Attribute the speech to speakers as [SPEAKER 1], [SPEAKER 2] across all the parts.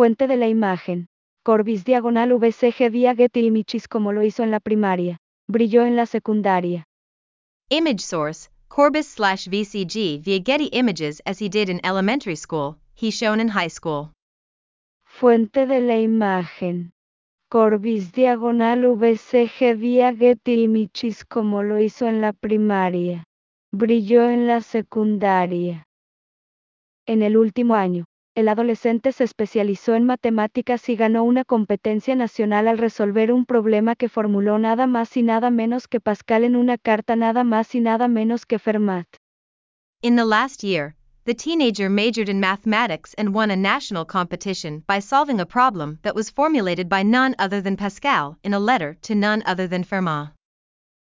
[SPEAKER 1] Fuente de la imagen. Corbis diagonal VCG via Getty Images como lo hizo en la primaria. Brilló en la secundaria.
[SPEAKER 2] Image source, Corbis slash VCG via Getty Images as he did in elementary school, he shown in high school.
[SPEAKER 1] Fuente de la imagen. Corbis diagonal VCG via Getty Images como lo hizo en la primaria. Brilló en la secundaria. En el último año, el adolescente se especializó en matemáticas y ganó una competencia nacional al resolver un problema que formuló nada más y nada menos que Pascal en una carta nada más y nada menos que Fermat.
[SPEAKER 2] In the last year, the teenager majored in mathematics and won a national competition by solving a problem that was formulated by none other than Pascal in a letter to none other than Fermat.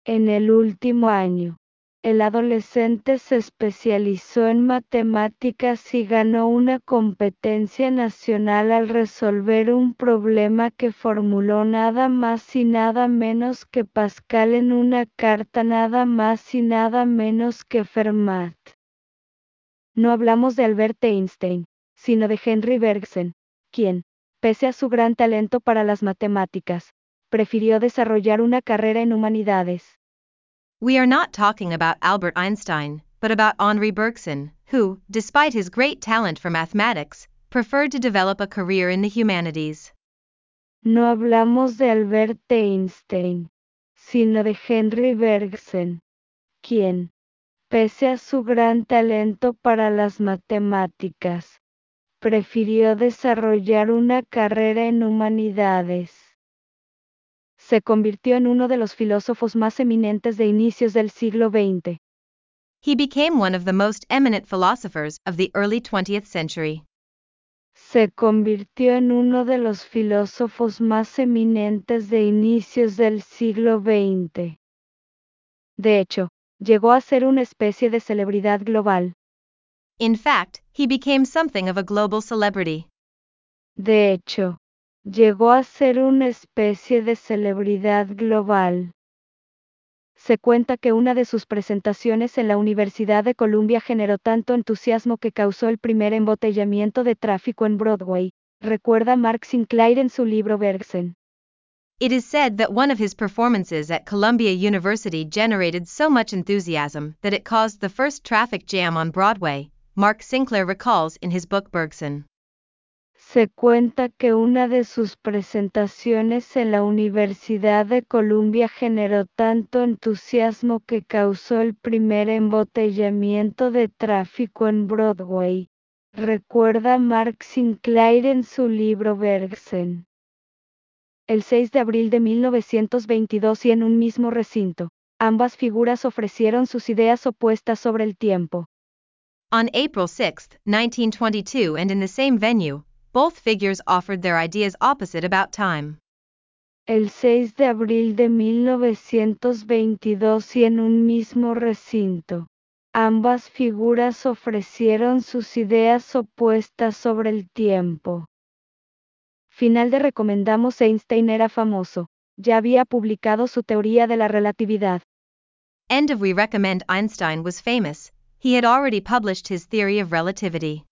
[SPEAKER 1] En el último año, el adolescente se especializó en matemáticas y ganó una competencia nacional al resolver un problema que formuló nada más y nada menos que Pascal en una carta nada más y nada menos que Fermat. No hablamos de Albert Einstein, sino de Henry Bergson, quien, pese a su gran talento para las matemáticas, prefirió desarrollar una carrera en humanidades.
[SPEAKER 2] We are not talking about Albert Einstein, but about Henri Bergson, who, despite his great talent for mathematics, preferred to develop a career in the humanities.
[SPEAKER 1] No hablamos de Albert Einstein, sino de Henry Bergson, quien, pese a su gran talento para las matemáticas, prefirió desarrollar una carrera en humanidades se convirtió en uno de los filósofos más eminentes de inicios del siglo XX.
[SPEAKER 2] He became one of the most eminent philosophers of the early 20th century.
[SPEAKER 1] Se convirtió en uno de los filósofos más eminentes de inicios del siglo XX. De hecho, llegó a ser una especie de celebridad global.
[SPEAKER 2] In fact, he became something of a global celebrity.
[SPEAKER 1] De hecho, llegó a ser una especie de celebridad global. Se cuenta que una de sus presentaciones en la Universidad de Columbia generó tanto entusiasmo que causó el primer embotellamiento de tráfico en Broadway, recuerda Mark Sinclair en su libro Bergson.
[SPEAKER 2] It is said that one of his performances at Columbia University generated so much enthusiasm that it caused the first traffic jam on Broadway, Mark Sinclair recalls in his book Bergson.
[SPEAKER 1] Se cuenta que una de sus presentaciones en la Universidad de Columbia generó tanto entusiasmo que causó el primer embotellamiento de tráfico en Broadway, recuerda Mark Sinclair en su libro Bergson. El 6 de abril de 1922 y en un mismo recinto, ambas figuras ofrecieron sus ideas opuestas sobre el tiempo.
[SPEAKER 2] On April 6, 1922 and in the same venue, both figures offered their ideas opposite about time.
[SPEAKER 1] El 6 de abril de 1922 y en un mismo recinto, ambas figuras ofrecieron sus ideas opuestas sobre el tiempo. Final de recomendamos Einstein era famoso, ya había publicado su teoría de la relatividad.
[SPEAKER 2] End of we recommend Einstein was famous, he had already published his theory of relativity.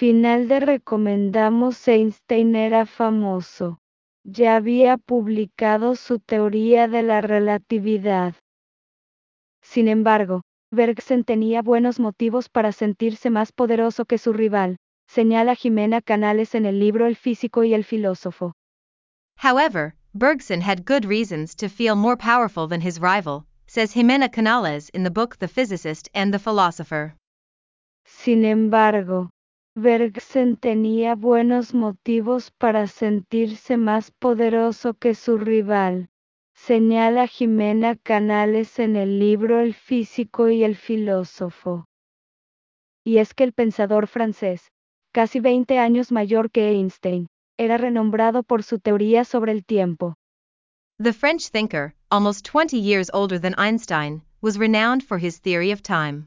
[SPEAKER 1] Final de recomendamos Einstein era famoso. Ya había publicado su teoría de la relatividad. Sin embargo, Bergson tenía buenos motivos para sentirse más poderoso que su rival, señala Jimena Canales en el libro El físico y el filósofo.
[SPEAKER 2] However, Bergson had good reasons to feel more powerful than his rival, says Jimena Canales in the book The Physicist and the Philosopher.
[SPEAKER 1] Sin embargo, Bergson tenía buenos motivos para sentirse más poderoso que su rival, señala Jimena Canales en el libro El físico y el filósofo. Y es que el pensador francés, casi 20 años mayor que Einstein, era renombrado por su teoría sobre el tiempo.
[SPEAKER 2] The French thinker, almost 20 years older than Einstein, was renowned for his theory of time.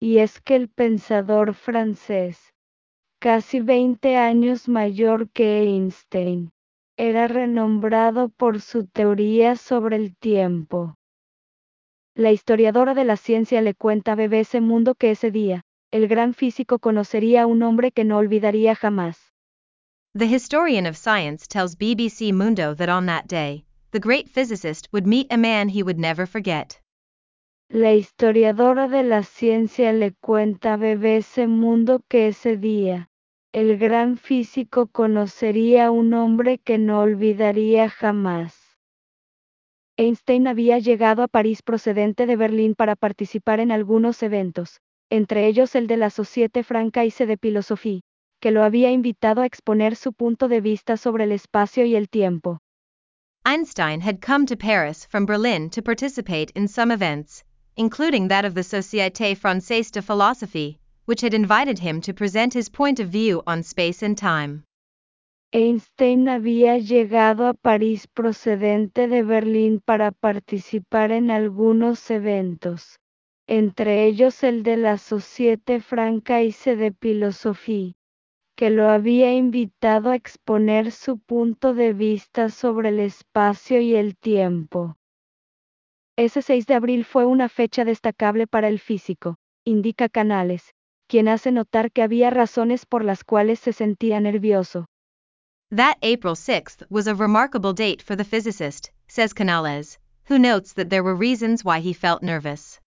[SPEAKER 1] Y es que el pensador francés, casi 20 años mayor que Einstein, era renombrado por su teoría sobre el tiempo. La historiadora de la ciencia le cuenta a BBC Mundo que ese día, el gran físico conocería a un hombre que no olvidaría jamás.
[SPEAKER 2] The historian of science tells BBC Mundo that on that day, the great physicist would meet a man he would never forget.
[SPEAKER 1] La historiadora de la ciencia le cuenta a BBC Mundo que ese día, el gran físico conocería a un hombre que no olvidaría jamás.
[SPEAKER 2] Einstein había llegado a París procedente de Berlín para participar en algunos eventos, entre ellos el de la Société Francaise de Philosophie, que lo había invitado a exponer su punto de vista sobre el espacio y el tiempo. Einstein had come to Paris from Berlin to participate in some events, including that of the Société Française de Philosophie, which had invited him to present his point of view on space and time.
[SPEAKER 1] Einstein había llegado a París procedente de Berlín para participar en algunos eventos, entre ellos el de la Société Francaise de Philosophie, que lo había invitado a exponer su punto de vista sobre el espacio y el tiempo.
[SPEAKER 2] Ese 6 de abril fue una fecha destacable para el físico, indica Canales, quien hace notar que había razones por las cuales se sentía nervioso. That April 6th was a remarkable date for the physicist, says Canales, who notes that there were reasons why he felt nervous.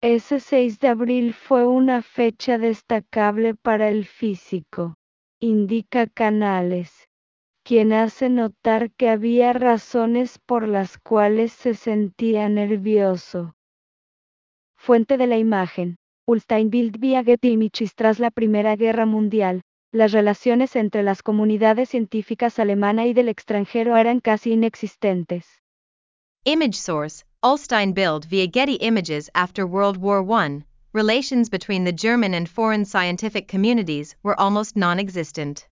[SPEAKER 1] Ese 6 de abril fue una fecha destacable para el físico, indica Canales, quien hace notar que había razones por las cuales se sentía nervioso.
[SPEAKER 2] Fuente de la imagen. Ulstein Bild via Getty Images tras la Primera Guerra Mundial, las relaciones entre las comunidades científicas alemana y del extranjero eran casi inexistentes. Image source, Ulstein Bild via Getty Images after World War I, relations between the German and foreign scientific communities were almost non-existent.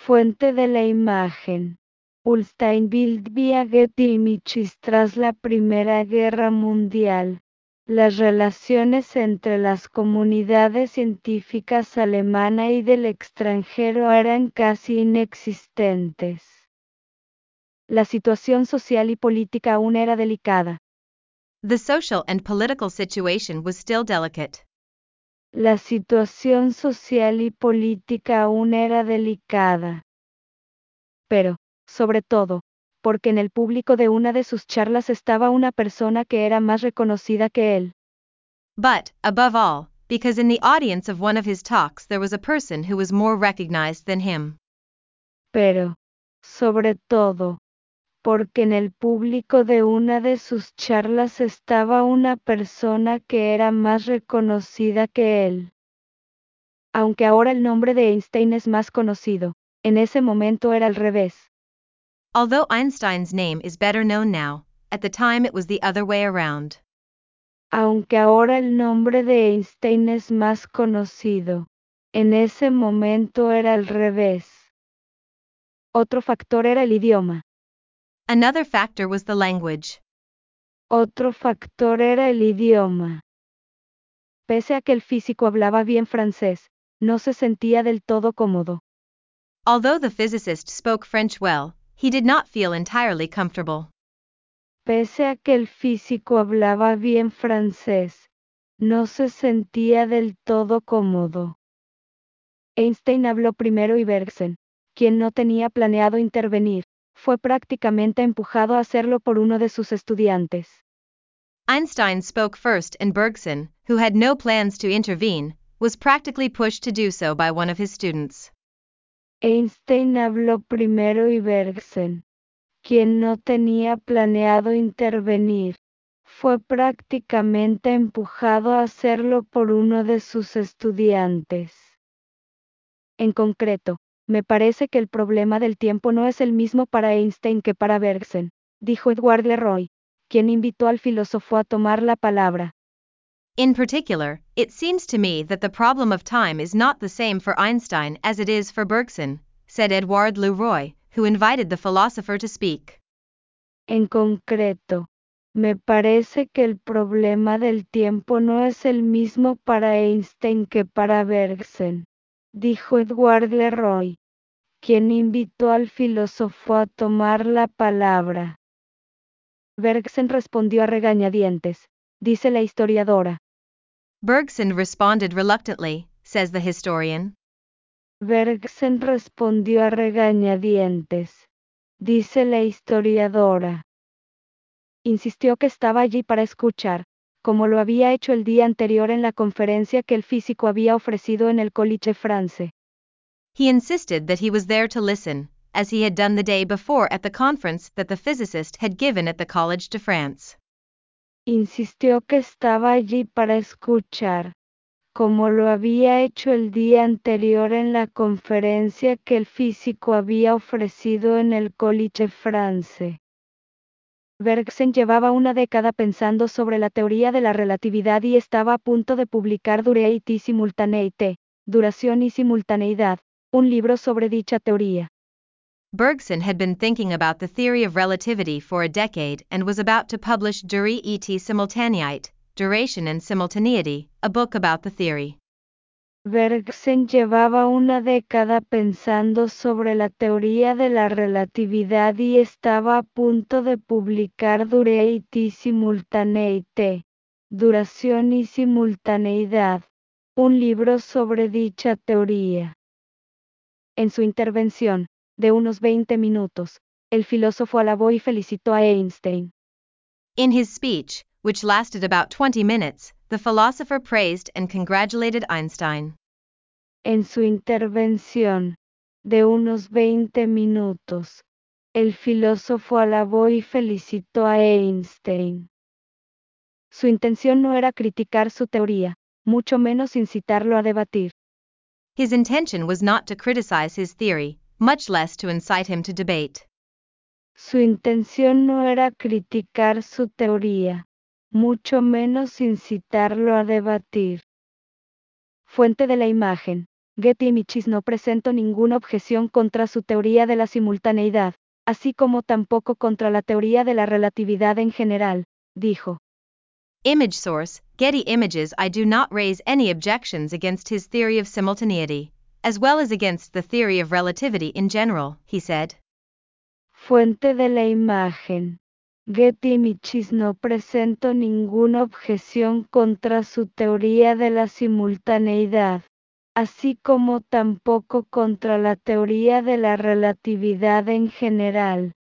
[SPEAKER 1] Fuente de la imagen. Ulstein Bild via Getty Images tras la Primera Guerra Mundial, las relaciones entre las comunidades científicas alemana y del extranjero eran casi inexistentes.
[SPEAKER 2] La situación social y política aún era delicada. The social and political situation was still delicate.
[SPEAKER 1] La situación social y política aún era delicada.
[SPEAKER 2] Pero, sobre todo, porque en el público de una de sus charlas estaba una persona que era más reconocida que él. But, above all, because in the audience of one of his talks there was a person who was more recognized than him.
[SPEAKER 1] Pero, sobre todo, porque en el público de una de sus charlas estaba una persona que era más reconocida que él.
[SPEAKER 2] Aunque ahora el nombre de Einstein es más conocido, en ese momento era al revés. Although Einstein's name is better known now, at the time it was the other way around.
[SPEAKER 1] Aunque ahora el nombre de Einstein es más conocido, en ese momento era al revés.
[SPEAKER 2] Otro factor era el idioma. Another factor was the language.
[SPEAKER 1] Otro factor era el idioma.
[SPEAKER 2] Pese a que el físico hablaba bien francés, no se sentía del todo cómodo. Although the physicist spoke French well, he did not feel entirely comfortable.
[SPEAKER 1] Pese a que el físico hablaba bien francés, no se sentía del todo cómodo.
[SPEAKER 2] Einstein habló primero y Bergson, quien no tenía planeado intervenir, fue prácticamente empujado a hacerlo por uno de sus estudiantes. Einstein spoke first and Bergson, who had no plans to intervene, was practically pushed to do so by one of his students.
[SPEAKER 1] Einstein habló primero y Bergson, quien no tenía planeado intervenir, fue prácticamente empujado a hacerlo por uno de sus estudiantes.
[SPEAKER 2] En concreto, me parece que el problema del tiempo no es el mismo para Einstein que para Bergson, dijo Edward Leroy, quien invitó al filósofo a tomar la palabra. In particular, it seems to me that the problem of time is not the same for Einstein as it is for Bergson, said Edward Leroy, who invited the philosopher to speak.
[SPEAKER 1] En concreto, me parece que el problema del tiempo no es el mismo para Einstein que para Bergson, dijo Edward Leroy, quien invitó al filósofo a tomar la palabra.
[SPEAKER 2] Bergson respondió a regañadientes, dice la historiadora. Bergson responded reluctantly, says the historian.
[SPEAKER 1] Bergson respondió a regañadientes. Dice la historiadora. Insistió que estaba allí para escuchar, como lo había hecho el día anterior en la conferencia que el físico había ofrecido en el College France.
[SPEAKER 2] He insisted that he was there to listen, as he had done the day before at the conference that the physicist had given at the College de France.
[SPEAKER 1] Insistió que estaba allí para escuchar, como lo había hecho el día anterior en la conferencia que el físico había ofrecido en el College France. Bergson llevaba una década pensando sobre la teoría de la relatividad y estaba a punto de publicar Dureity y Simultaneity, Duración y Simultaneidad, un libro sobre dicha teoría.
[SPEAKER 2] Bergson had been thinking about the theory of relativity for a decade and was about to publish Durée et Simultaneite, Duration and Simultaneity, a book about the theory.
[SPEAKER 1] Bergson llevaba una década pensando sobre la teoría de la relatividad y estaba a punto de publicar Dureity y Simultaneite, Duración y Simultaneidad, un libro sobre dicha teoría. En su intervención, de unos 20 minutos, el filósofo alabó y felicitó a Einstein.
[SPEAKER 2] In his speech, which lasted about 20 minutes, the philosopher praised and congratulated Einstein.
[SPEAKER 1] En su intervención, de unos 20 minutos, el filósofo alabó y felicitó a Einstein. Su intención no era criticar su teoría, mucho menos incitarlo a debatir.
[SPEAKER 2] His intention was not to criticize his theory, much less to incite him to debate.
[SPEAKER 1] Su intención no era criticar su teoría, mucho menos incitarlo a debatir. Fuente de la imagen. Getty Images no presentó ninguna objeción contra su teoría de la simultaneidad, así como tampoco contra la teoría de la relatividad en general, dijo.
[SPEAKER 2] Image source, Getty Images I do not raise any objections against his theory of simultaneity, as well as against the theory of relativity in general, he said.
[SPEAKER 1] Fuente de la imagen. Getty Images no presentó ninguna objeción contra su teoría de la simultaneidad, así como tampoco contra la teoría de la relatividad en general,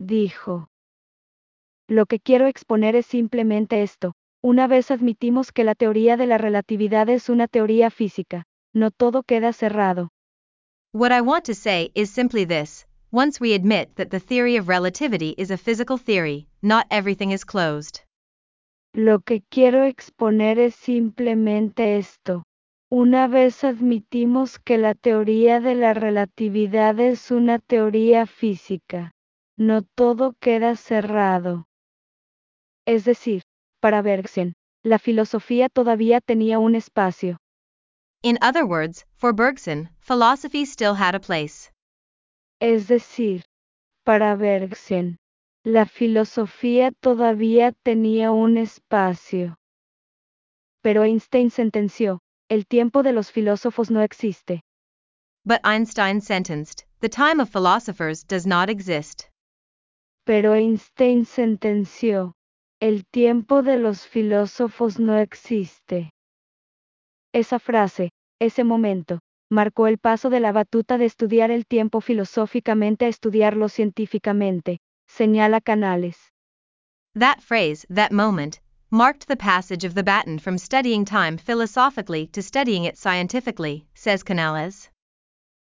[SPEAKER 1] dijo. Lo que quiero exponer es simplemente esto. Una vez admitimos que la teoría de la relatividad es una teoría física, no todo queda cerrado.
[SPEAKER 2] What I want to say is simply this once we admit that the theory of relativity is a physical theory, not everything is closed.
[SPEAKER 1] Lo que quiero exponer es simplemente esto. Una vez admitimos que la teoría de la relatividad es una teoría física, no todo queda cerrado. Es decir, para Bergson, la filosofía todavía tenía un espacio.
[SPEAKER 2] In other words, for Bergson, philosophy still had a place.
[SPEAKER 1] Es decir, para Bergson, la filosofía todavía tenía un espacio. Pero Einstein sentenció, el tiempo de los filósofos no existe.
[SPEAKER 2] But Einstein sentenced, the time of philosophers does not exist.
[SPEAKER 1] Pero Einstein sentenció, el tiempo de los filósofos no existe. Esa frase, ese momento, marcó el paso de la batuta de estudiar el tiempo filosóficamente a estudiarlo científicamente, señala Canales.
[SPEAKER 2] That phrase, that moment, marked the passage of the baton from studying time philosophically to studying it scientifically, says Canales.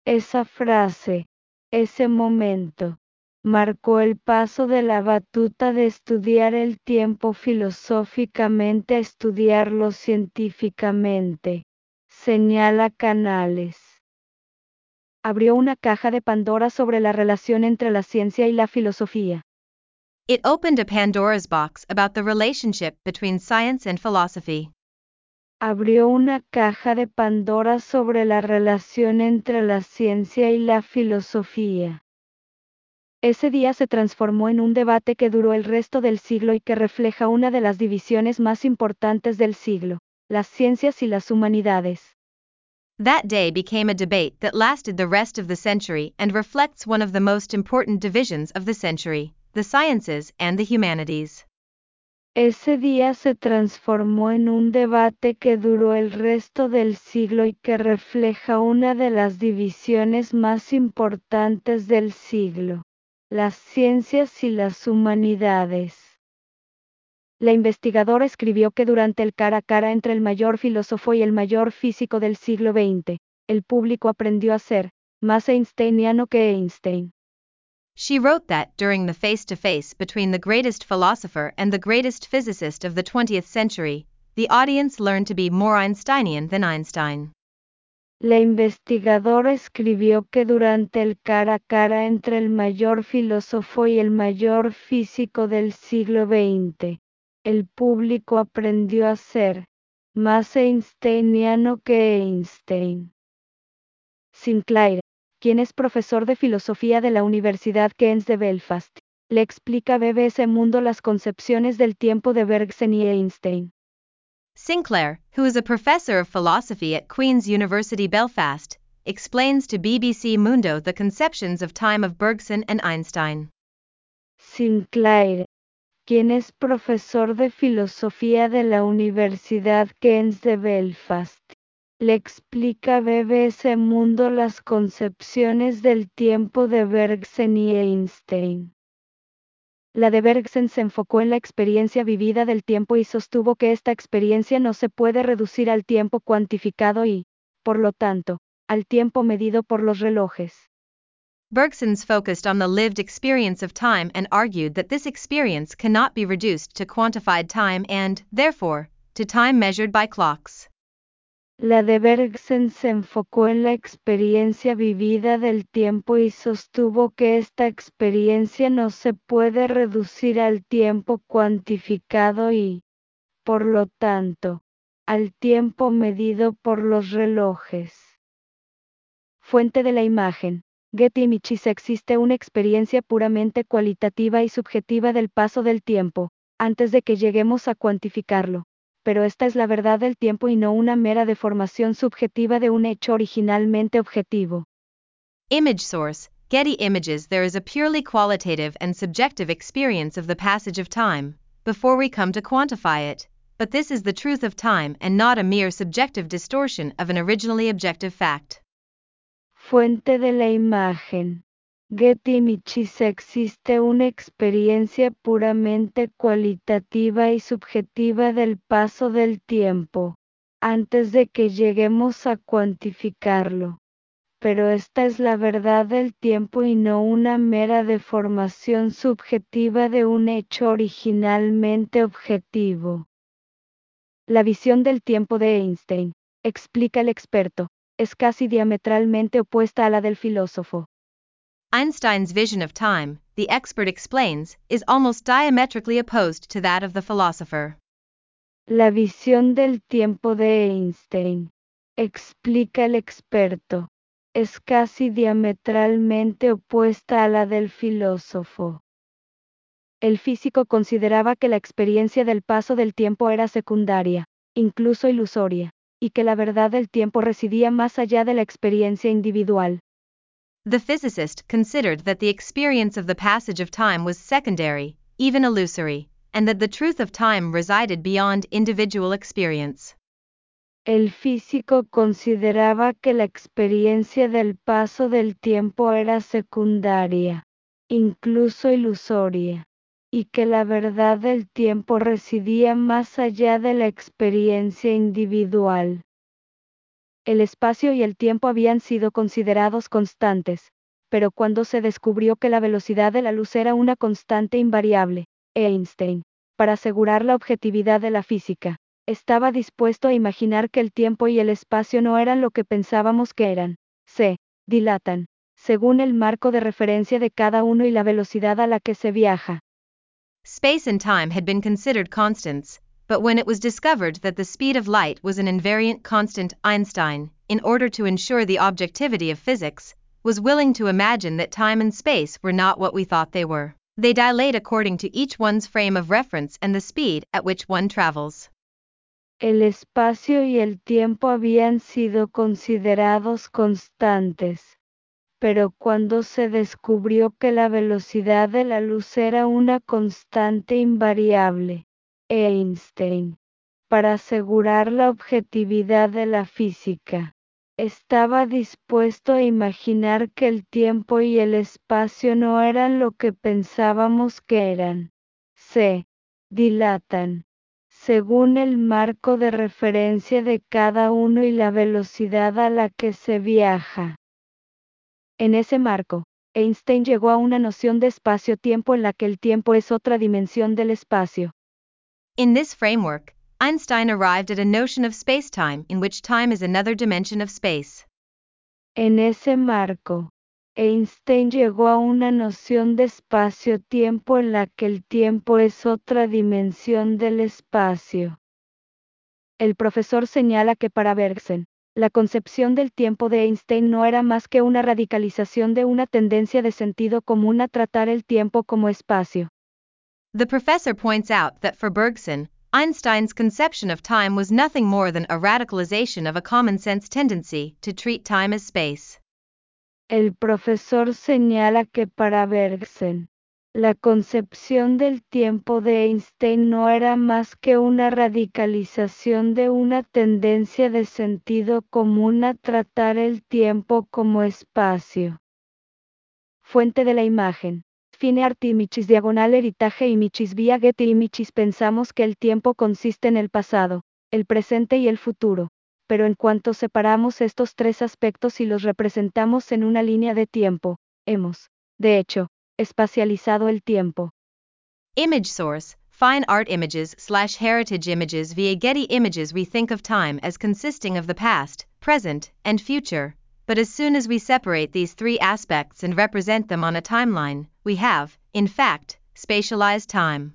[SPEAKER 1] Esa frase, ese momento, marcó el paso de la batuta de estudiar el tiempo filosóficamente a estudiarlo científicamente, señala Canales. Abrió una caja de Pandora sobre la relación entre la ciencia y la filosofía.
[SPEAKER 2] It opened a Pandora's box about the relationship between science and philosophy.
[SPEAKER 1] Abrió una caja de Pandora sobre la relación entre la ciencia y la filosofía. Ese día se transformó en un debate que duró el resto del siglo y que refleja una de las divisiones más importantes del siglo, las ciencias y las humanidades.
[SPEAKER 2] That day became a debate that lasted the rest of the century and reflects one of the most important divisions of the century the sciences and the humanities.
[SPEAKER 1] Ese día se transformó en un debate que duró el resto del siglo y que refleja una de las divisiones más importantes del siglo, las ciencias y las humanidades. La investigadora escribió que durante el cara a cara entre el mayor filósofo y el mayor físico del siglo XX, el público aprendió a ser más einsteiniano que Einstein.
[SPEAKER 2] She wrote that during the face to face between the greatest philosopher and the greatest physicist of the 20th century, the audience learned to be more Einsteinian than Einstein.
[SPEAKER 1] La investigadora escribió que durante el cara a cara entre el mayor filósofo y el mayor físico del siglo XX, el público aprendió a ser más einsteiniano que Einstein. Sinclair, quien es profesor de filosofía de la Universidad Keynes de Belfast, le explica a BBC Mundo las concepciones del tiempo de Bergson y Einstein.
[SPEAKER 2] Sinclair, who is a professor of philosophy at Queen's University Belfast, explains to BBC Mundo the conceptions of time of Bergson and Einstein.
[SPEAKER 1] Sinclair, quien es profesor de filosofía de la Universidad Keynes de Belfast, le explica a BBC Mundo las concepciones del tiempo de Bergson y Einstein. La de Bergson se enfocó en la experiencia vivida del tiempo y sostuvo que esta experiencia no se puede reducir al tiempo cuantificado y, por lo tanto, al tiempo medido por los relojes.
[SPEAKER 2] Bergson's focused on the lived experience of time and argued that this experience cannot be reduced to quantified time and, therefore, to time measured by clocks.
[SPEAKER 1] La de Bergson se enfocó en la experiencia vivida del tiempo y sostuvo que esta experiencia no se puede reducir al tiempo cuantificado y, por lo tanto, al tiempo medido por los relojes. Fuente de la imagen. Getty Michis existe una experiencia puramente cualitativa y subjetiva del paso del tiempo, antes de que lleguemos a cuantificarlo pero esta es la verdad del tiempo y no una mera deformación subjetiva de un hecho originalmente objetivo.
[SPEAKER 2] Image source Getty Images There is a purely qualitative and subjective experience of the passage of time, before we come to quantify it, but this is the truth of time and not a mere subjective distortion of an originally objective fact.
[SPEAKER 1] Fuente de la imagen. Getty Michis existe una experiencia puramente cualitativa y subjetiva del paso del tiempo, antes de que lleguemos a cuantificarlo. Pero esta es la verdad del tiempo y no una mera deformación subjetiva de un hecho originalmente objetivo. La visión del tiempo de Einstein, explica el experto, es casi diametralmente opuesta a la del filósofo.
[SPEAKER 2] Einstein's vision of time, the expert explains, is almost diametrically opposed to that of the philosopher.
[SPEAKER 1] La visión del tiempo de Einstein, explica el experto, es casi diametralmente opuesta a la del filósofo. El físico consideraba que la experiencia del paso del tiempo era secundaria, incluso ilusoria, y que la verdad del tiempo residía más allá de la experiencia individual.
[SPEAKER 2] The physicist considered that the experience of the passage of time was secondary, even illusory, and that the truth of time resided beyond individual experience.
[SPEAKER 1] El físico consideraba que la experiencia del paso del tiempo era secundaria, incluso ilusoria, y que la verdad del tiempo residía más allá de la experiencia individual. El espacio y el tiempo habían sido considerados constantes, pero cuando se descubrió que la velocidad de la luz era una constante invariable, Einstein, para asegurar la objetividad de la física, estaba dispuesto a imaginar que el tiempo y el espacio no eran lo que pensábamos que eran, se dilatan, según el marco de referencia de cada uno y la velocidad a la que se viaja.
[SPEAKER 2] Space and time had been considered constants, but when it was discovered that the speed of light was an invariant constant, Einstein, in order to ensure the objectivity of physics, was willing to imagine that time and space were not what we thought they were. They dilate according to each one's frame of reference and the speed at which one travels.
[SPEAKER 1] El espacio y el tiempo habían sido considerados constantes, pero cuando se descubrió que la velocidad de la luz era una constante invariable, Einstein, para asegurar la objetividad de la física. Estaba dispuesto a imaginar que el tiempo y el espacio no eran lo que pensábamos que eran. Se dilatan según el marco de referencia de cada uno y la velocidad a la que se viaja. En ese marco, Einstein llegó a una noción de espacio-tiempo en la que el tiempo es otra dimensión del espacio.
[SPEAKER 2] In this framework, Einstein arrived at a notion of space-time in which time is another dimension of space.
[SPEAKER 1] En ese marco, Einstein llegó a una noción de espacio-tiempo en la que el tiempo es otra dimensión del espacio. El profesor señala que para Bergson, la concepción del tiempo de Einstein no era más que una radicalización de una tendencia de sentido común a tratar el tiempo como espacio.
[SPEAKER 2] The professor points out that for Bergson, Einstein's conception of time was nothing more than a radicalization of a common sense tendency to treat time as space.
[SPEAKER 1] El profesor señala que para Bergson, la concepción del tiempo de Einstein no era más que una radicalización de una tendencia de sentido común a tratar el tiempo como espacio. Fuente de la imagen. Fine Artimichis diagonal eritaje y michis vía Getty y michis pensamos que el tiempo consiste en el pasado, el presente y el futuro pero en cuanto separamos estos tres aspectos y los representamos en una línea de tiempo, hemos, de hecho, espacializado el tiempo.
[SPEAKER 2] Image source, fine art images slash heritage images via Getty Images we think of time as consisting of the past, present, and future, but as soon as we separate these three aspects and represent them on a timeline, we have, in fact, spatialized time.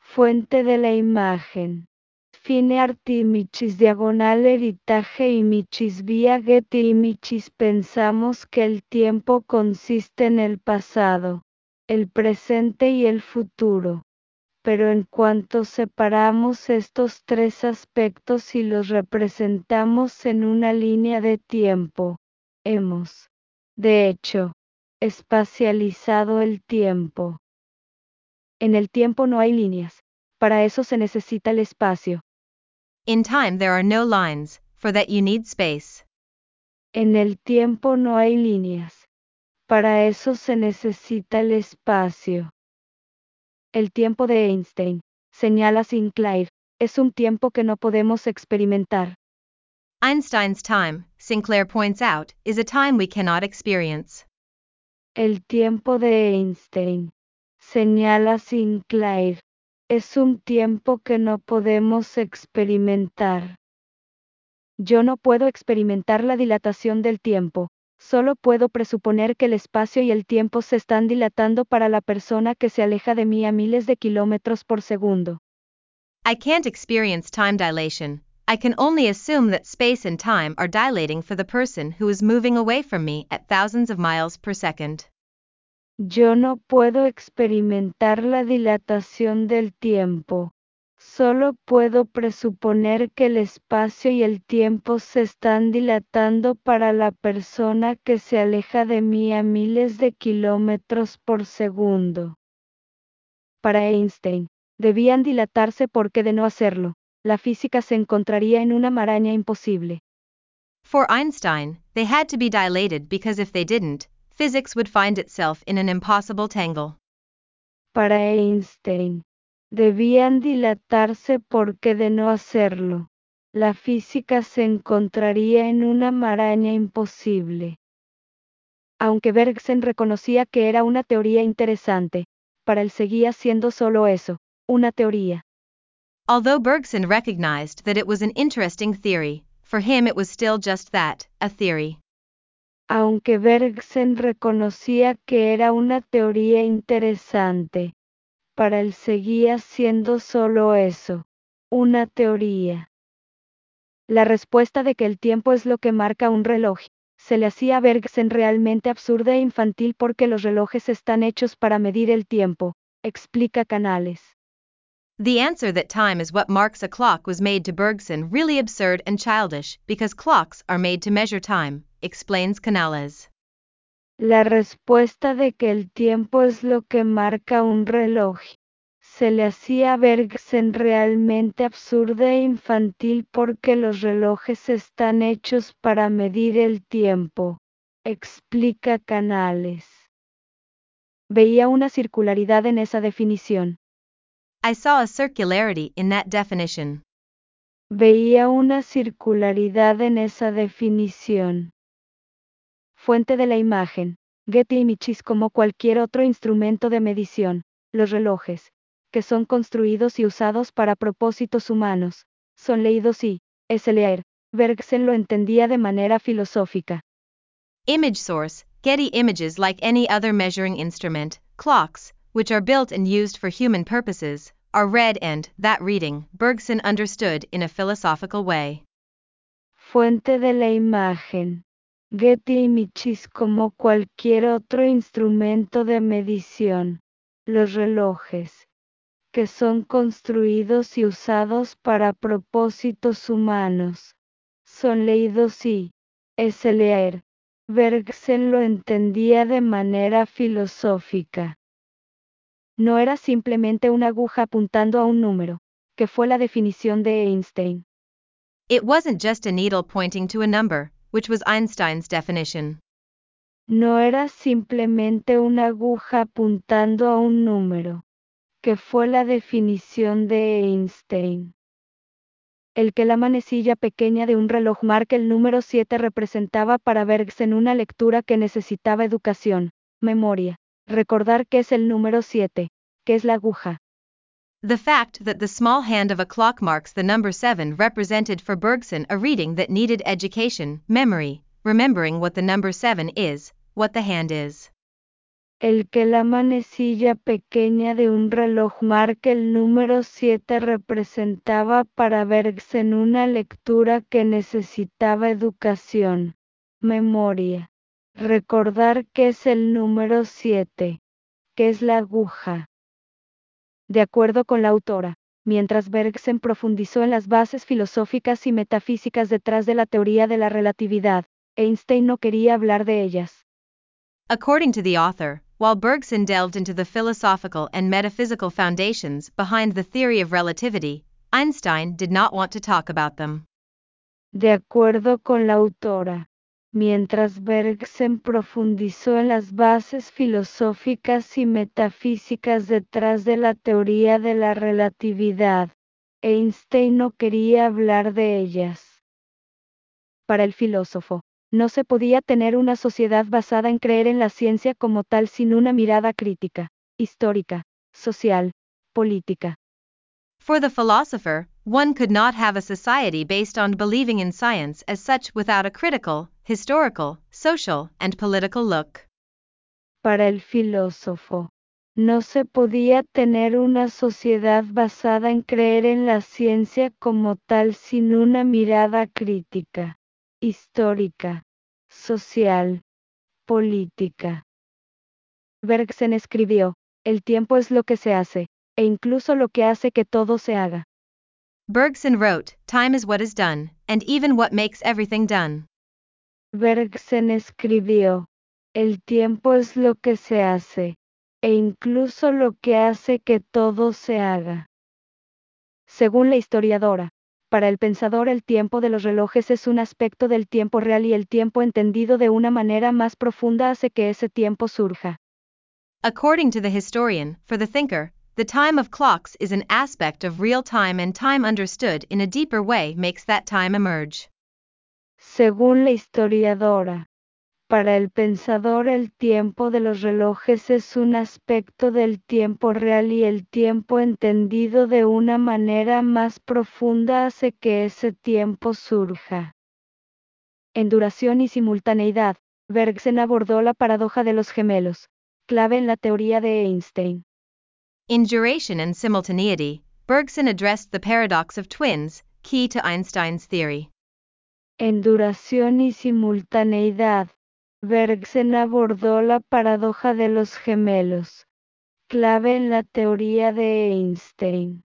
[SPEAKER 1] Fuente de la imagen. Fine Artimichis diagonal Heritage Imichis vía Getty Imichis pensamos que el tiempo consiste en el pasado, el presente y el futuro. Pero en cuanto separamos estos tres aspectos y los representamos en una línea de tiempo, hemos, de hecho, espacializado el tiempo. En el tiempo no hay líneas, para eso se necesita el espacio.
[SPEAKER 2] In time there are no lines, for that you need space.
[SPEAKER 1] En el tiempo no hay líneas. Para eso se necesita el espacio. El tiempo de Einstein, señala Sinclair, es un tiempo que no podemos experimentar.
[SPEAKER 2] Einstein's time, Sinclair points out, is a time we cannot experience.
[SPEAKER 1] El tiempo de Einstein, señala Sinclair, es un tiempo que no podemos experimentar. Yo no puedo experimentar la dilatación del tiempo, solo puedo presuponer que el espacio y el tiempo se están dilatando para la persona que se aleja de mí a miles de kilómetros por segundo.
[SPEAKER 2] I can't experience time dilation. I can only assume that space and time are dilating for the person who is moving away from me at thousands of miles per second.
[SPEAKER 1] Yo no puedo experimentar la dilatación del tiempo. Solo puedo presuponer que el espacio y el tiempo se están dilatando para la persona que se aleja de mí a miles de kilómetros por segundo. Para Einstein, debían dilatarse porque de no hacerlo, la física se encontraría en una maraña imposible.
[SPEAKER 2] For Einstein, they had to be dilated because if they didn't, physics would find itself in an impossible tangle.
[SPEAKER 1] Para Einstein, debían dilatarse porque de no hacerlo, la física se encontraría en una maraña imposible. Aunque Bergson reconocía que era una teoría interesante, para él seguía siendo solo eso, una teoría.
[SPEAKER 2] Although Bergson recognized that it was an interesting theory, for him it was still just that, a theory.
[SPEAKER 1] Aunque Bergson reconocía que era una teoría interesante, para él seguía siendo solo eso, una teoría. La respuesta de que el tiempo es lo que marca un reloj, se le hacía a Bergson realmente absurda e infantil porque los relojes están hechos para medir el tiempo, explica Canales.
[SPEAKER 2] The answer that time is what marks a clock was made to Bergson really absurd and childish because clocks are made to measure time, explains Canales.
[SPEAKER 1] La respuesta de que el tiempo es lo que marca un reloj se le hacía a Bergson realmente absurda e infantil porque los relojes están hechos para medir el tiempo, explica Canales. Veía una circularidad en esa definición.
[SPEAKER 2] I saw a circularity in that definition.
[SPEAKER 1] Veía una circularidad en esa definición. Fuente de la imagen. Getty Images como cualquier otro instrumento de medición, los relojes, que son construidos y usados para propósitos humanos, son leídos y, es leer. Bergson lo entendía de manera filosófica.
[SPEAKER 2] Image source, Getty Images like any other measuring instrument, clocks, which are built and used for human purposes, are read and, that reading, Bergson understood in a philosophical way.
[SPEAKER 1] Fuente de la imagen. Getty Images como cualquier otro instrumento de medición. Los relojes, que son construidos y usados para propósitos humanos, son leídos y, es leer. Bergson lo entendía de manera filosófica. No era simplemente una aguja apuntando a un número, que fue la definición de Einstein.
[SPEAKER 2] It wasn't just a needle pointing to a number, Einstein's.
[SPEAKER 1] No era simplemente una aguja apuntando a un número, que fue la definición de Einstein. El que la manecilla pequeña de un reloj marque el número 7 representaba para Bergson una lectura que necesitaba educación, memoria, recordar qué es el número 7, qué es la aguja.
[SPEAKER 2] The fact that the small hand of a clock marks the number 7 represented for Bergson a reading that needed education, memory, remembering what the number 7 is, what the hand is.
[SPEAKER 1] El que la manecilla pequeña de un reloj marque el número 7 representaba para Bergson una lectura que necesitaba educación, memoria, recordar qué es el número 7, qué es la aguja. De acuerdo con la autora, mientras Bergson profundizó en las bases filosóficas y metafísicas detrás de la teoría de la relatividad, Einstein no quería hablar de ellas.
[SPEAKER 2] According to the author, while Bergson delved into the philosophical and metaphysical foundations behind the theory of relativity, Einstein did not want to talk about them.
[SPEAKER 1] De acuerdo con la autora, mientras Bergson profundizó en las bases filosóficas y metafísicas detrás de la teoría de la relatividad, Einstein no quería hablar de ellas. Para el filósofo, no se podía tener una sociedad basada en creer en la ciencia como tal sin una mirada crítica, histórica, social, política.
[SPEAKER 2] For the philosopher, one could not have a society based on believing in science as such without a critical, historical, social, and political look.
[SPEAKER 1] Para el filósofo, no se podía tener una sociedad basada en creer en la ciencia como tal sin una mirada crítica, histórica, social, política. Bergson escribió, el tiempo es lo que se hace, e incluso lo que hace que todo se haga.
[SPEAKER 2] Bergson wrote, Time is what is done, and even what makes everything done.
[SPEAKER 1] Bergson escribió, el tiempo es lo que se hace, e incluso lo que hace que todo se haga. Según la historiadora, para el pensador el tiempo de los relojes es un aspecto del tiempo real y el tiempo entendido de una manera más profunda hace que ese tiempo surja.
[SPEAKER 2] According to the historian, for the thinker, the time of clocks is an aspect of real time and time understood in a deeper way makes that time emerge.
[SPEAKER 1] Según la historiadora, para el pensador el tiempo de los relojes es un aspecto del tiempo real y el tiempo entendido de una manera más profunda hace que ese tiempo surja. En duración y simultaneidad, Bergson abordó la paradoja de los gemelos, clave en la teoría de Einstein.
[SPEAKER 2] In duration and simultaneity, Bergson addressed the paradox of twins, key to Einstein's theory.
[SPEAKER 1] En duración y simultaneidad, Bergson abordó la paradoja de los gemelos, clave en la teoría de Einstein.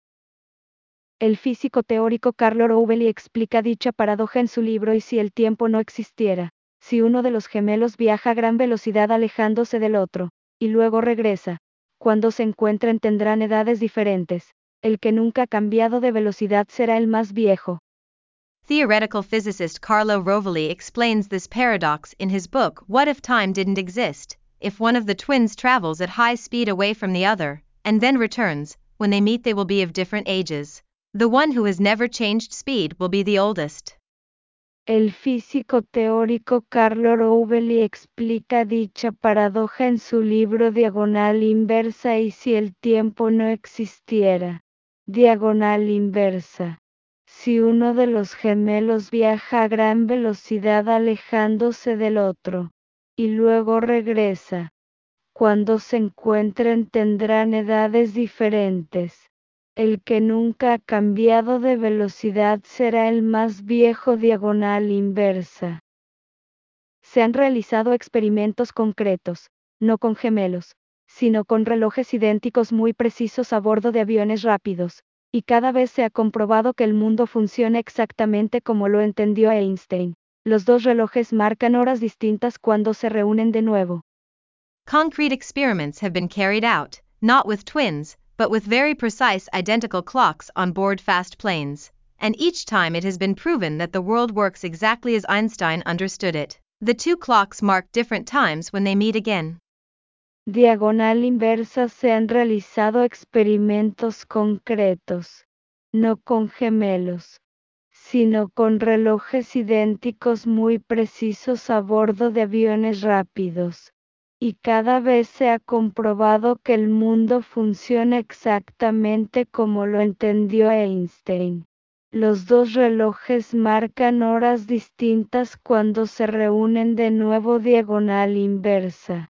[SPEAKER 1] El físico teórico Carlo Rovelli explica dicha paradoja en su libro Y si el tiempo no existiera, si uno de los gemelos viaja a gran velocidad alejándose del otro, y luego regresa, Cuando se encuentren tendrán edades diferentes. El que nunca ha cambiado de velocidad será el más viejo.
[SPEAKER 2] Theoretical physicist Carlo Rovelli explains this paradox in his book What If Time Didn't Exist? If one of the twins travels at high speed away from the other, and then returns, when they meet they will be of different ages. The one who has never changed speed will be the oldest.
[SPEAKER 1] El físico teórico Carlo Rovelli explica dicha paradoja en su libro Diagonal Inversa y si el tiempo no existiera. Diagonal Inversa. Si uno de los gemelos viaja a gran velocidad alejándose del otro, y luego regresa, cuando se encuentren tendrán edades diferentes. El que nunca ha cambiado de velocidad será el más viejo diagonal inversa. Se han realizado experimentos concretos, no con gemelos, sino con relojes idénticos muy precisos a bordo de aviones rápidos, y cada vez se ha comprobado que el mundo funciona exactamente como lo entendió Einstein. Los dos relojes marcan horas distintas cuando se reúnen de nuevo.
[SPEAKER 2] Concrete experiments have been carried out, not with twins, but with very precise identical clocks on board fast planes. And each time it has been proven that the world works exactly as Einstein understood it. The two clocks mark different times when they meet again.
[SPEAKER 1] Diagonal inversa se han realizado experimentos concretos, no con gemelos, sino con relojes idénticos muy precisos a bordo de aviones rápidos. Y cada vez se ha comprobado que el mundo funciona exactamente como lo entendió Einstein. Los dos relojes marcan horas distintas cuando se reúnen de nuevo diagonal inversa.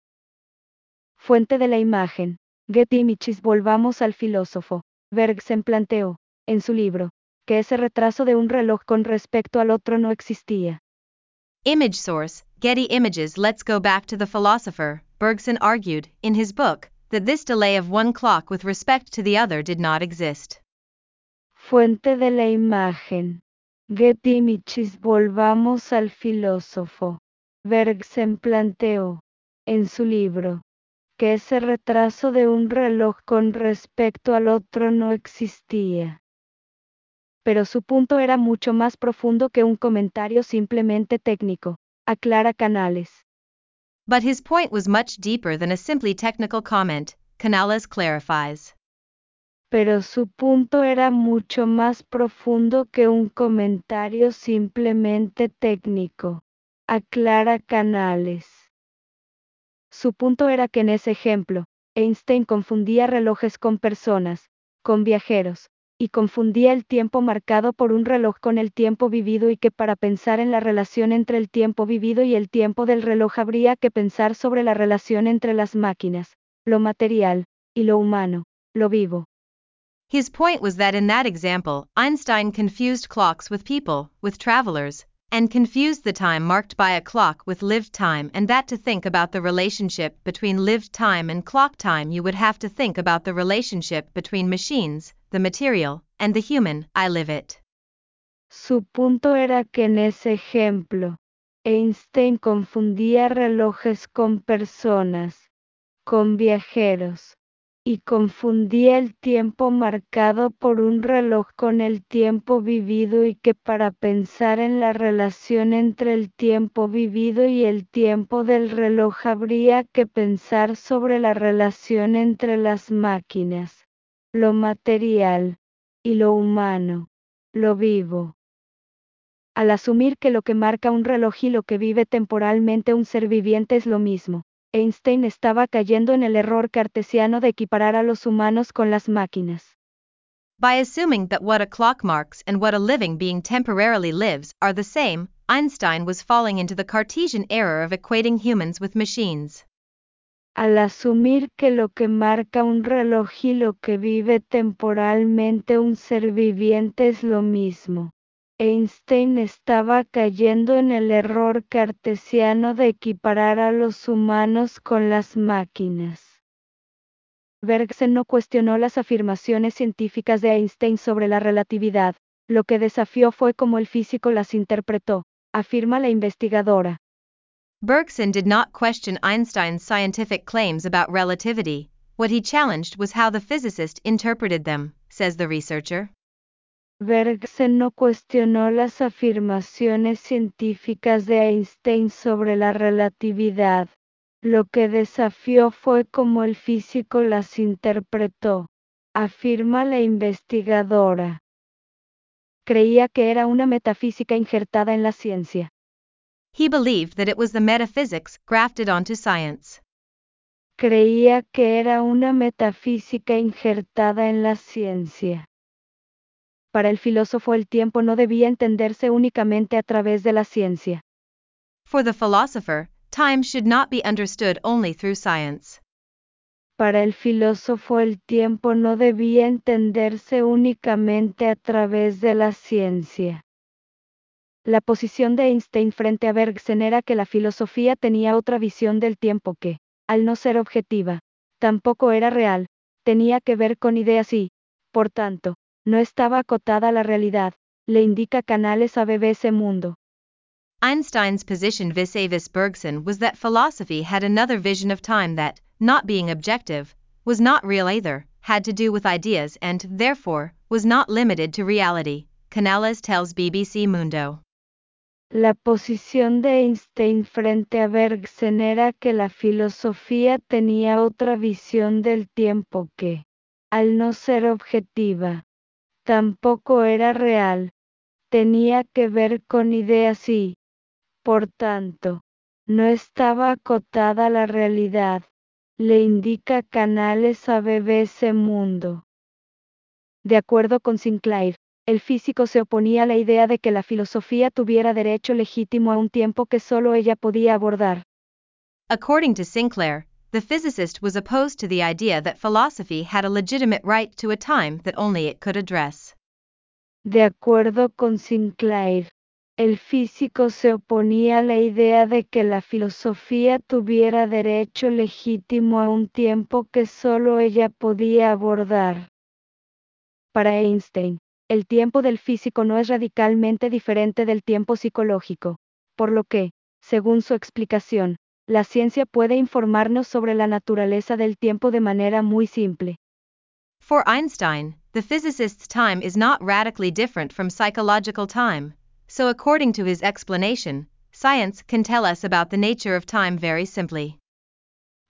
[SPEAKER 1] Fuente de la imagen. Getty Images Volvamos al filósofo. Bergson planteó, en su libro, que ese retraso de un reloj con respecto al otro no existía.
[SPEAKER 2] Image source, Getty Images Let's go back to the philosopher, Bergson argued, in his book, that this delay of one clock with respect to the other did not exist.
[SPEAKER 1] Fuente de la imagen. Getty Images Volvamos al filósofo. Bergson planteó, en su libro, que ese retraso de un reloj con respecto al otro no existía. Pero su punto era mucho más profundo que un comentario simplemente técnico, aclara Canales.
[SPEAKER 2] But his point was much deeper than a simply technical comment, Canales clarifies.
[SPEAKER 1] Pero su punto era mucho más profundo que un comentario simplemente técnico, aclara Canales. Su punto era que en ese ejemplo, Einstein confundía relojes con personas, con viajeros, y confundía el tiempo marcado por un reloj con el tiempo vivido y que para pensar en la relación entre el tiempo vivido y el tiempo del reloj habría que pensar sobre la relación entre las máquinas, lo material, y lo humano, lo vivo.
[SPEAKER 2] His point was that in that example, Einstein confused clocks with people, with travelers, and confuse the time marked by a clock with lived time, and that to think about the relationship between lived time and clock time, you would have to think about the relationship between machines, the material, and the human, I live it.
[SPEAKER 1] Su punto era que en ese ejemplo, Einstein confundía relojes con personas, con viajeros, y confundía el tiempo marcado por un reloj con el tiempo vivido y que para pensar en la relación entre el tiempo vivido y el tiempo del reloj habría que pensar sobre la relación entre las máquinas, lo material, y lo humano, lo vivo. Al asumir que lo que marca un reloj y lo que vive temporalmente un ser viviente es lo mismo, Einstein estaba cayendo en el error cartesiano de equiparar a los humanos con las máquinas.
[SPEAKER 2] By assuming that what a clock marks and what a living being temporarily lives are the same, Einstein was falling into the Cartesian error of equating humans with machines.
[SPEAKER 1] Al asumir que lo que marca un reloj y lo que vive temporalmente un ser viviente es lo mismo, Einstein estaba cayendo en el error cartesiano de equiparar a los humanos con las máquinas. Bergson no cuestionó las afirmaciones científicas de Einstein sobre la relatividad, lo que desafió fue cómo el físico las interpretó, afirma la investigadora.
[SPEAKER 2] Bergson did not question Einstein's scientific claims about relativity, What he challenged was how the physicist interpreted them, says the researcher.
[SPEAKER 1] Bergson no cuestionó las afirmaciones científicas de Einstein sobre la relatividad. Lo que desafió fue cómo el físico las interpretó, afirma la investigadora. Creía que era una metafísica injertada en la ciencia.
[SPEAKER 2] He believed that it was the metaphysics grafted onto science.
[SPEAKER 1] Creía que era una metafísica injertada en la ciencia. Para el filósofo el tiempo no debía entenderse únicamente a través de la ciencia.
[SPEAKER 2] For the philosopher, time should not be understood only through science.
[SPEAKER 1] Para el filósofo el tiempo no debía entenderse únicamente a través de la ciencia. La posición de Einstein frente a Bergson era que la filosofía tenía otra visión del tiempo que, al no ser objetiva, tampoco era real, tenía que ver con ideas y, por tanto, no estaba acotada a la realidad, le indica Canales a BBC Mundo.
[SPEAKER 2] Einstein's position vis-a-vis Bergson was that philosophy had another vision of time that, not being objective, was not real either, had to do with ideas and, therefore, was not limited to reality, Canales tells BBC Mundo.
[SPEAKER 1] La posición de Einstein frente a Bergson era que la filosofía tenía otra visión del tiempo que, al no ser objetiva, tampoco era real, tenía que ver con ideas y, por tanto, no estaba acotada a la realidad, le indica Canales a BBC Mundo. De acuerdo con Sinclair, el físico se oponía a la idea de que la filosofía tuviera derecho legítimo a un tiempo que solo ella podía abordar.
[SPEAKER 2] According to Sinclair, the physicist was opposed to the idea that philosophy had a legitimate right to a time that only it could address.
[SPEAKER 1] De acuerdo con Sinclair, el físico se oponía a la idea de que la filosofía tuviera derecho legítimo a un tiempo que solo ella podía abordar. Para Einstein, el tiempo del físico no es radicalmente diferente del tiempo psicológico, por lo que, según su explicación, la ciencia puede informarnos sobre la naturaleza del tiempo de manera muy simple.
[SPEAKER 2] For Einstein, the physicist's time is not radically different from psychological time, so according to his explanation, science can tell us about the nature of time very simply.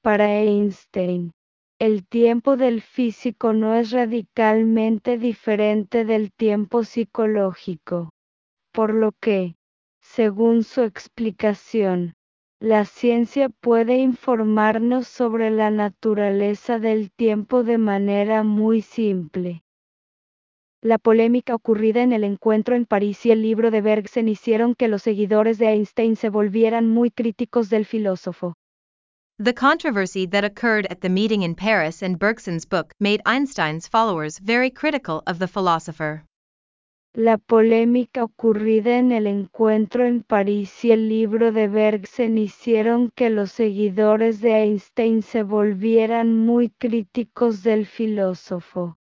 [SPEAKER 1] Para Einstein, el tiempo del físico no es radicalmente diferente del tiempo psicológico, por lo que, según su explicación, la ciencia puede informarnos sobre la naturaleza del tiempo de manera muy simple. La polémica ocurrida en el encuentro en París y el libro de Bergson hicieron que los seguidores de Einstein se volvieran muy críticos del filósofo.
[SPEAKER 2] The controversy that occurred at the meeting in Paris and Bergson's book made Einstein's followers very critical of the philosopher.
[SPEAKER 1] La polémica ocurrida en el encuentro en París y el libro de Bergson hicieron que los seguidores de Einstein se volvieran muy críticos del filósofo.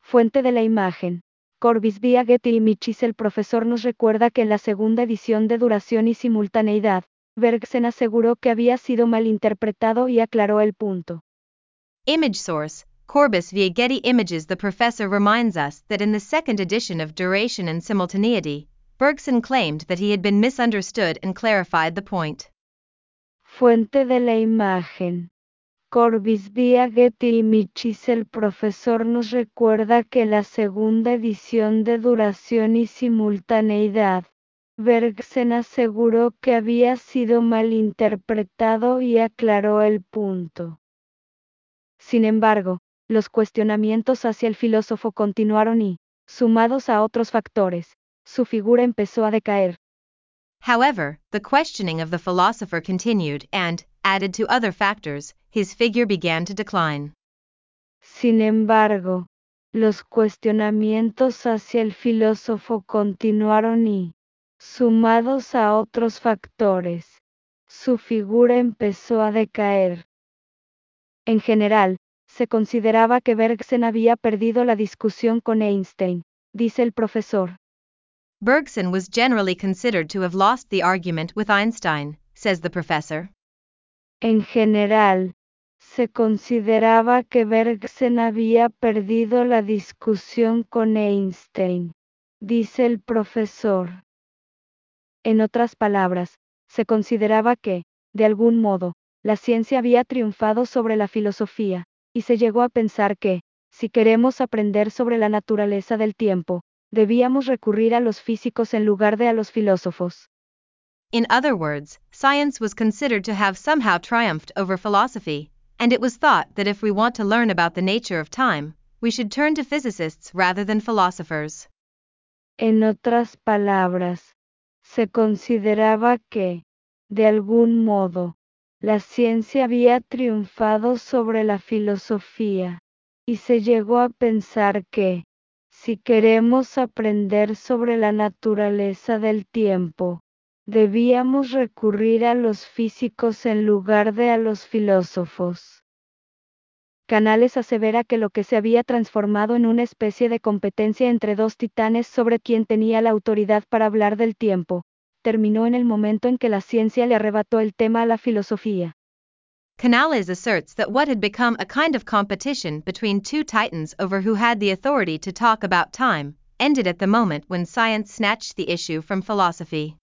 [SPEAKER 1] Fuente de la imagen. Corbis via y Michis el profesor nos recuerda que en la segunda edición de Duración y Simultaneidad, Bergson aseguró que había sido malinterpretado y aclaró el punto.
[SPEAKER 2] Image source Corbis via Getty Images The professor reminds us that in the second edition of Duration and Simultaneity, Bergson claimed that he had been misunderstood and clarified the point.
[SPEAKER 1] Fuente de la imagen. Corbis via Getty Michis el profesor nos recuerda que la segunda edición de duración y simultaneidad, Bergson aseguró que había sido malinterpretado y aclaró el punto. Sin embargo, los cuestionamientos hacia el filósofo continuaron y, sumados a otros factores, su figura empezó a decaer.
[SPEAKER 2] However, the questioning of the philosopher continued and, added to other factors, his figure began to decline.
[SPEAKER 1] Sin embargo, los cuestionamientos hacia el filósofo continuaron y, sumados a otros factores, su figura empezó a decaer. En general, se consideraba que Bergson había perdido la discusión con Einstein, dice el profesor.
[SPEAKER 2] Bergson was generally considered to have lost the argument with Einstein, says the professor.
[SPEAKER 1] En general, se consideraba que Bergson había perdido la discusión con Einstein, dice el profesor. En otras palabras, se consideraba que, de algún modo, la ciencia había triunfado sobre la filosofía, y se llegó a pensar que, si queremos aprender sobre la naturaleza del tiempo, debíamos recurrir a los físicos en lugar de a los filósofos.
[SPEAKER 2] In other words, science was considered to have somehow triumphed over philosophy, and it was thought that if we want to learn about the nature of time, we should turn to physicists rather than philosophers.
[SPEAKER 1] En otras palabras, se consideraba que, de algún modo, la ciencia había triunfado sobre la filosofía, y se llegó a pensar que, si queremos aprender sobre la naturaleza del tiempo, debíamos recurrir a los físicos en lugar de a los filósofos. Canales asevera que lo que se había transformado en una especie de competencia entre dos titanes sobre quien tenía la autoridad para hablar del tiempo, terminó en el momento en que la ciencia le arrebató el tema a la filosofía.
[SPEAKER 2] Canales asserts that what had become a kind of competition between two titans over who had the authority to talk about time ended at the moment when science snatched the issue from philosophy.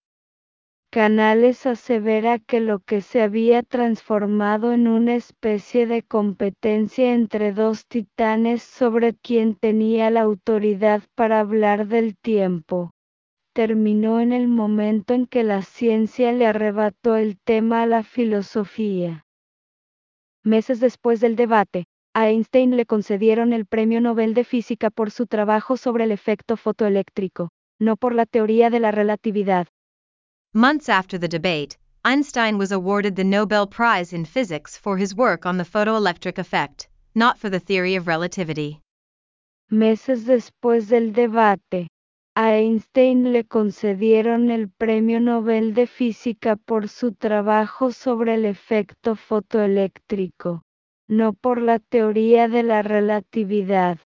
[SPEAKER 1] Canales asevera que lo que se había transformado en una especie de competencia entre dos titanes sobre quien tenía la autoridad para hablar del tiempo, terminó en el momento en que la ciencia le arrebató el tema a la filosofía. Meses después del debate, a Einstein le concedieron el Premio Nobel de Física por su trabajo sobre el efecto fotoeléctrico, no por la teoría de la relatividad.
[SPEAKER 2] Months after the debate, Einstein was awarded the Nobel Prize in Physics for his work on the photoelectric effect, not for the theory of relativity.
[SPEAKER 1] Meses después del debate, a Einstein le concedieron el Premio Nobel de Física por su trabajo sobre el efecto fotoeléctrico, no por la teoría de la relatividad.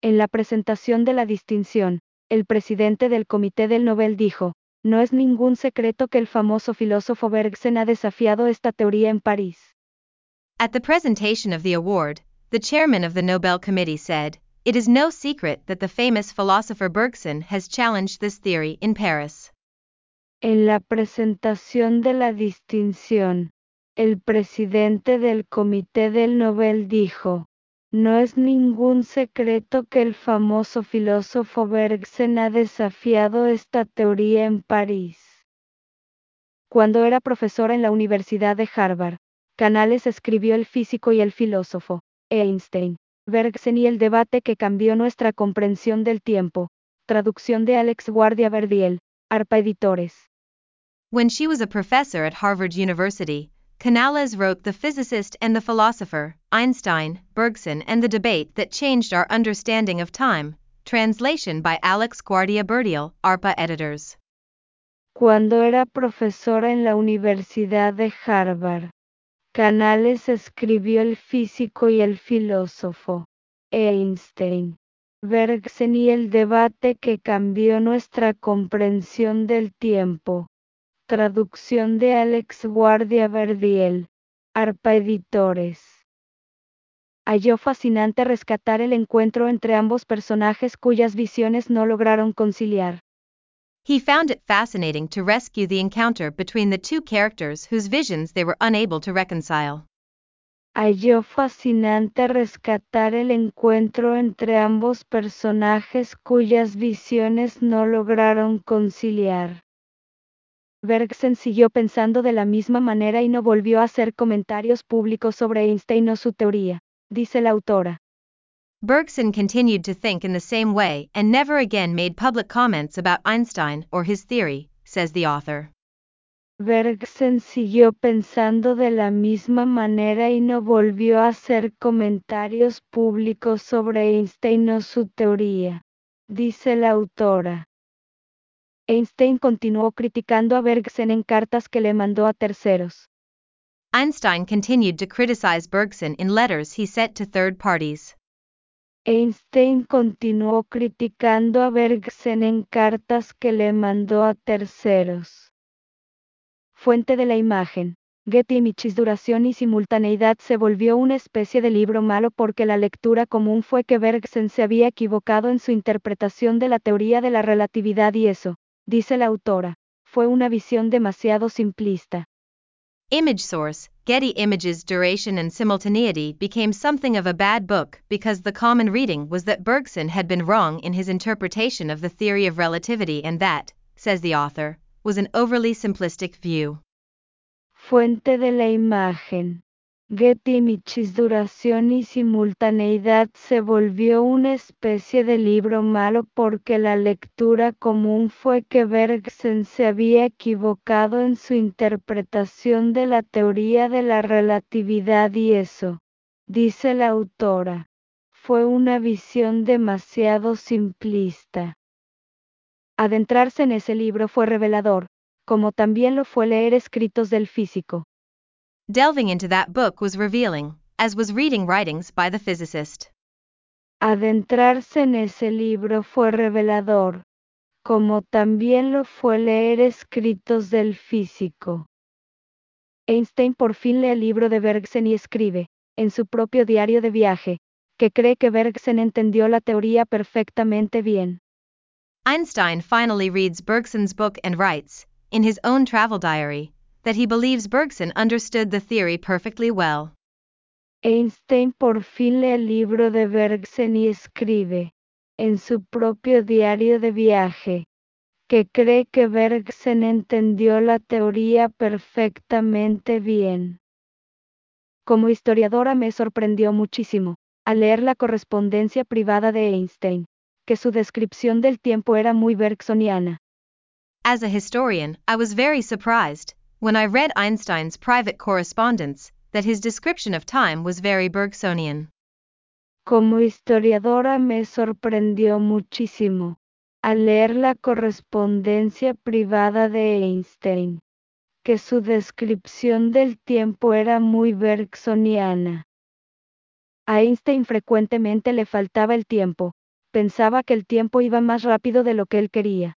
[SPEAKER 1] En la presentación de la distinción, el presidente del Comité del Nobel dijo, no es ningún secreto que el famoso filósofo Bergson ha desafiado esta teoría en París.
[SPEAKER 2] At the presentation of the award, the chairman of the Nobel Committee said, It is no secret that the famous philosopher Bergson has challenged this theory in Paris.
[SPEAKER 1] En la presentación de la distinción, el presidente del Comité del Nobel dijo, no es ningún secreto que el famoso filósofo Bergson ha desafiado esta teoría en París. Cuando era profesora en la Universidad de Harvard, Canales escribió El físico y el filósofo, Einstein, Bergson y el debate que cambió nuestra comprensión del tiempo. Traducción de Alex Guardia Verdiel, ARPA Editores.
[SPEAKER 2] When she was a professor at Harvard University, Canales wrote The Physicist and the Philosopher, Einstein, Bergson, and the Debate That Changed Our Understanding of Time. Translation by Alex Guardia Berdiel, ARPA Editors.
[SPEAKER 1] Cuando era profesora en la Universidad de Harvard, Canales escribió El físico y el filósofo, Einstein, Bergson y el debate que cambió nuestra comprensión del tiempo. Traducción de Alex Guardia Verdiel. Arpa Editores. Halló fascinante rescatar el encuentro entre ambos personajes cuyas visiones no lograron conciliar.
[SPEAKER 2] He found it fascinating to rescue the encounter between the two characters whose visions they were unable to reconcile.
[SPEAKER 1] Halló fascinante rescatar el encuentro entre ambos personajes cuyas visiones no lograron conciliar. Bergson siguió pensando de la misma manera y no volvió a hacer comentarios públicos sobre Einstein o su teoría, dice la autora.
[SPEAKER 2] Bergson continued to think in the same way and never again made public comments about Einstein or his theory, says the author.
[SPEAKER 1] Bergson siguió pensando de la misma manera y no volvió a hacer comentarios públicos sobre Einstein o su teoría, dice la autora. Einstein continuó criticando a Bergson en cartas que le mandó a terceros.
[SPEAKER 2] Einstein continued to criticize Bergson in letters he sent to third parties.
[SPEAKER 1] Einstein continuó criticando a Bergson en cartas que le mandó a terceros. Fuente de la imagen. Getty Images duración y simultaneidad se volvió una especie de libro malo porque la lectura común fue que Bergson se había equivocado en su interpretación de la teoría de la relatividad y eso, dice la autora, fue una visión demasiado simplista.
[SPEAKER 2] Image source Getty Images Duration and Simultaneity became something of a bad book because the common reading was that Bergson had been wrong in his interpretation of the theory of relativity and that, says the author, was an overly simplistic view.
[SPEAKER 1] Fuente de la imagen. Images duración y simultaneidad se volvió una especie de libro malo porque la lectura común fue que Bergson se había equivocado en su interpretación de la teoría de la relatividad y eso, dice la autora, fue una visión demasiado simplista. Adentrarse en ese libro fue revelador, como también lo fue leer escritos del físico.
[SPEAKER 2] Delving into that book was revealing, as was reading writings by the physicist.
[SPEAKER 1] Adentrarse en ese libro fue revelador, como también lo fue leer escritos del físico. Einstein por fin lee el libro de Bergson y escribe, en su propio diario de viaje, que cree que Bergson entendió la teoría perfectamente bien.
[SPEAKER 2] Einstein finally reads Bergson's book and writes, in his own travel diary, that he believes Bergson understood the theory perfectly well.
[SPEAKER 1] Einstein por fin lee el libro de Bergson y escribe, en su propio diario de viaje, que cree que Bergson entendió la teoría perfectamente bien. Como historiadora me sorprendió muchísimo, al leer la correspondencia privada de Einstein, que su descripción del tiempo era muy bergsoniana.
[SPEAKER 2] As a historian, I was very surprised, when I read Einstein's private correspondence, that his description of time was very Bergsonian.
[SPEAKER 1] Como historiadora me sorprendió muchísimo, al leer la correspondencia privada de Einstein, que su descripción del tiempo era muy bergsoniana. A Einstein frecuentemente le faltaba el tiempo, pensaba que el tiempo iba más rápido de lo que él quería.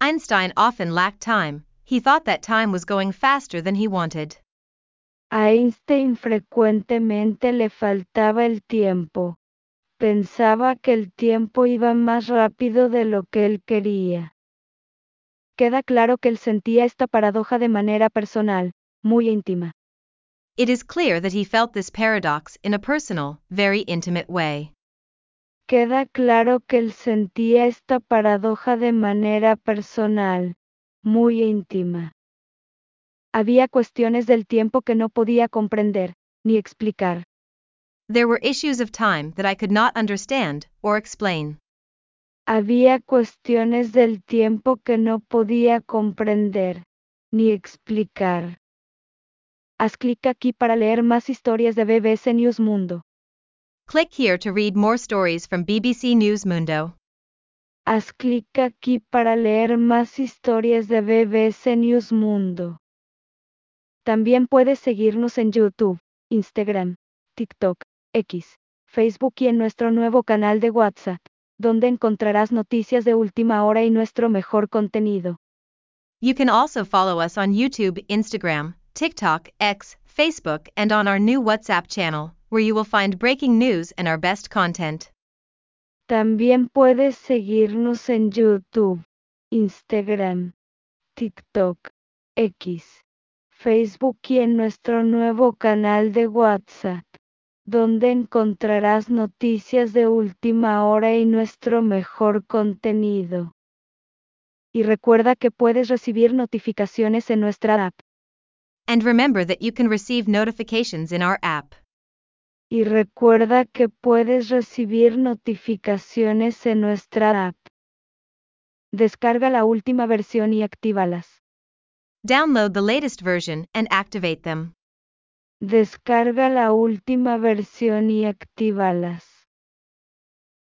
[SPEAKER 2] Einstein often lacked time, he thought that time was going faster than he wanted.
[SPEAKER 1] A Einstein frecuentemente le faltaba el tiempo. Pensaba que el tiempo iba más rápido de lo que él quería. Queda claro que él sentía esta paradoja de manera personal, muy íntima.
[SPEAKER 2] It is clear that he felt this paradox in a personal, very intimate way.
[SPEAKER 1] Queda claro que él sentía esta paradoja de manera personal, muy íntima. Había cuestiones del tiempo que no podía comprender, ni explicar.
[SPEAKER 2] There were issues of time that I could not understand or explain.
[SPEAKER 1] Había cuestiones del tiempo que no podía comprender, ni explicar. Haz clic aquí para leer más historias de BBC News Mundo.
[SPEAKER 2] Click here to read more stories from BBC News Mundo.
[SPEAKER 1] Haz clic aquí para leer más historias de BBC News Mundo. También puedes seguirnos en YouTube, Instagram, TikTok, X, Facebook y en nuestro nuevo canal de WhatsApp, donde encontrarás noticias de última hora y nuestro mejor contenido.
[SPEAKER 2] You can also follow us on YouTube, Instagram, TikTok, X, Facebook, and on our new WhatsApp channel, where you will find breaking news and our best content.
[SPEAKER 1] También puedes seguirnos en YouTube, Instagram, TikTok, X, Facebook y en nuestro nuevo canal de WhatsApp, donde encontrarás noticias de última hora y nuestro mejor contenido. Y recuerda que puedes recibir notificaciones en nuestra app.
[SPEAKER 2] And remember that you can receive notifications in our app.
[SPEAKER 1] Y recuerda que puedes recibir notificaciones en nuestra app. Descarga la última versión y actívalas.
[SPEAKER 2] Download the latest version and activate them.
[SPEAKER 1] Descarga la última versión y actívalas.